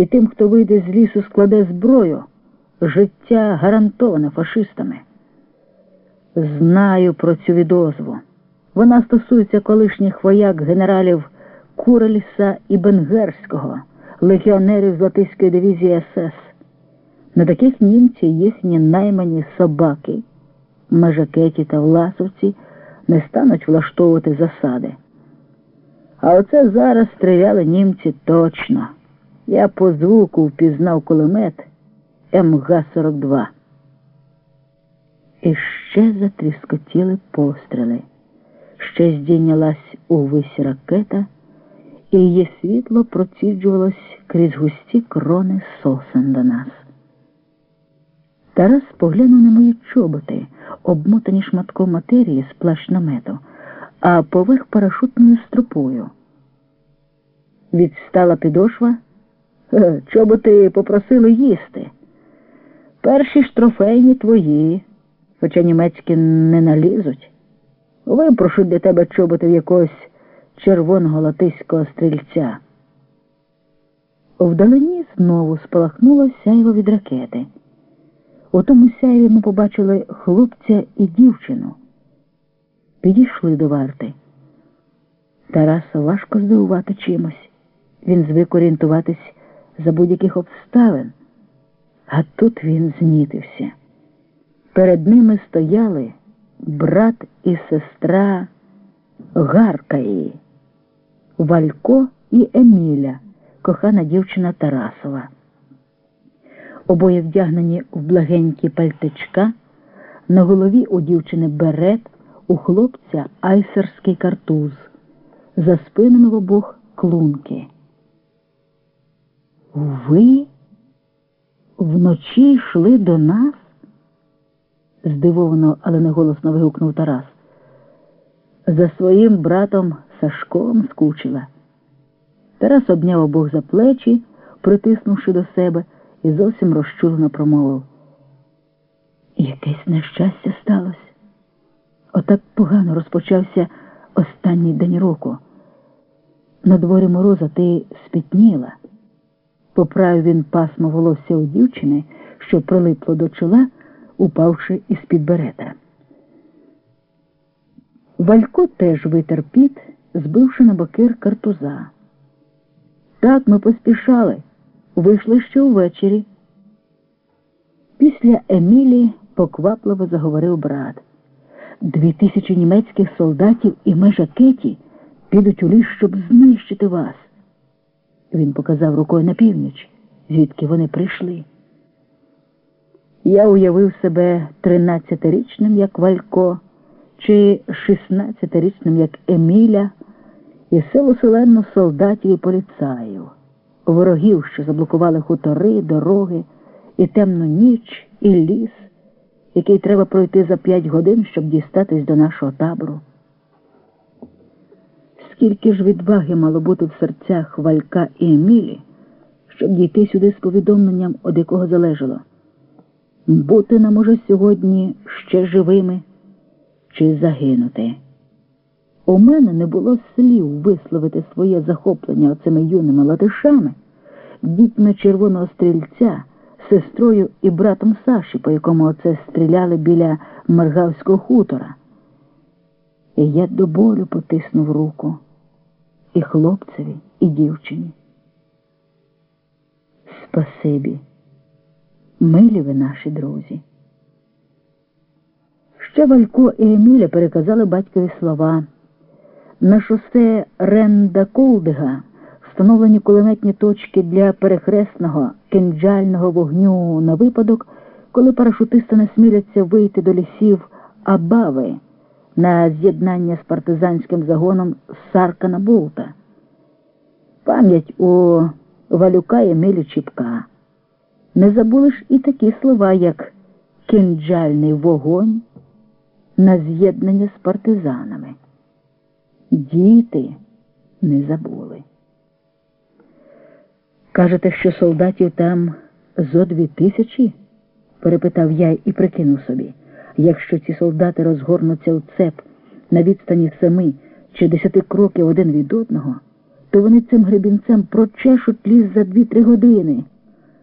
і тим, хто вийде з лісу, складе зброю, життя гарантоване фашистами. Знаю про цю відозву. Вона стосується колишніх вояк генералів Курельса і Бенгерського, легіонерів з дивізії СС. На таких німці їхні наймані собаки, межакеті та власовці не стануть влаштовувати засади. А оце зараз стріляли німці точно. Я по звуку впізнав кулемет МГ-42. І ще затріскотіли постріли. Ще здійнялась увесь ракета, і її світло проціджувалось крізь густі крони сосен до нас. Тарас поглянув на мої чоботи, обмотані шматком матерії з плащ намету, а поверх парашутною стропою. Відстала підошва. Чоботи попросили їсти. Перші ж трофейні твої, хоча німецькі не налізуть. Випрошу для тебе чоботи в якогось червоного латиського стрільця. Вдалині знову спалахнуло сяйво від ракети. У тому сяйві ми побачили хлопця і дівчину. Підійшли до варти. Тараса важко здивувати чимось. Він звик орієнтуватись за будь-яких обставин, а тут він знітився. Перед ними стояли брат і сестра Гаркаї, Валько і Еміля, кохана дівчина Тарасова. Обоє вдягнені в благенькі пальтичка, на голові у дівчини берет, у хлопця айсерський картуз, за спинами в обох клунки. Ви вночі йшли до нас? здивовано, але неголосно вигукнув Тарас. За своїм братом Сашком скучила. Тарас обняв обох за плечі, притиснувши до себе, і зовсім розчулено промовив. Якесь нещастя сталося. Отак погано розпочався останній день року. На дворі мороза ти спітніла. Поправив він пасмо волосся у дівчини, що прилипло до чола, упавши із під берета. Валько теж витер піт, збивши на бокир картуза. Так ми поспішали, вийшли ще увечері. Після Емілі поквапливо заговорив брат. Дві тисячі німецьких солдатів і межакеті підуть у ліс, щоб знищити вас. Він показав рукою на північ, звідки вони прийшли. Я уявив себе тринадцятирічним, як Валько, чи шістнадцятирічним, як Еміля, і силу селенно солдатів і поліцаїв, ворогів, що заблокували хутори, дороги, і темну ніч, і ліс, який треба пройти за п'ять годин, щоб дістатись до нашого табору. Скільки ж відваги мало бути в серцях Валька і Емілі, щоб дійти сюди з повідомленням, від якого залежало. Бути нам уже сьогодні ще живими чи загинути. У мене не було слів висловити своє захоплення оцими юними латишами, дітьми червоного стрільця, сестрою і братом Саші, по якому оце стріляли біля Маргавського хутора. І я до болю потиснув руку і хлопцеві, і дівчині. Спасибі, милі ви наші друзі. Ще Валько і Еміля переказали батькові слова. На шосе Ренда Колдига встановлені кулеметні точки для перехресного кинджального вогню на випадок, коли парашутисти не сміляться вийти до лісів Абави на з'єднання з партизанським загоном Саркана Болта. Пам'ять у Валюка Емілі Чіпка. Не забули ж і такі слова, як кинджальний вогонь на з'єднання з партизанами. Діти не забули. Кажете, що солдатів там зо дві тисячі? перепитав я і прикинув собі. Якщо ці солдати розгорнуться у цеп на відстані семи чи десяти кроків один від одного то вони цим гребінцем прочешуть ліс за дві-три години.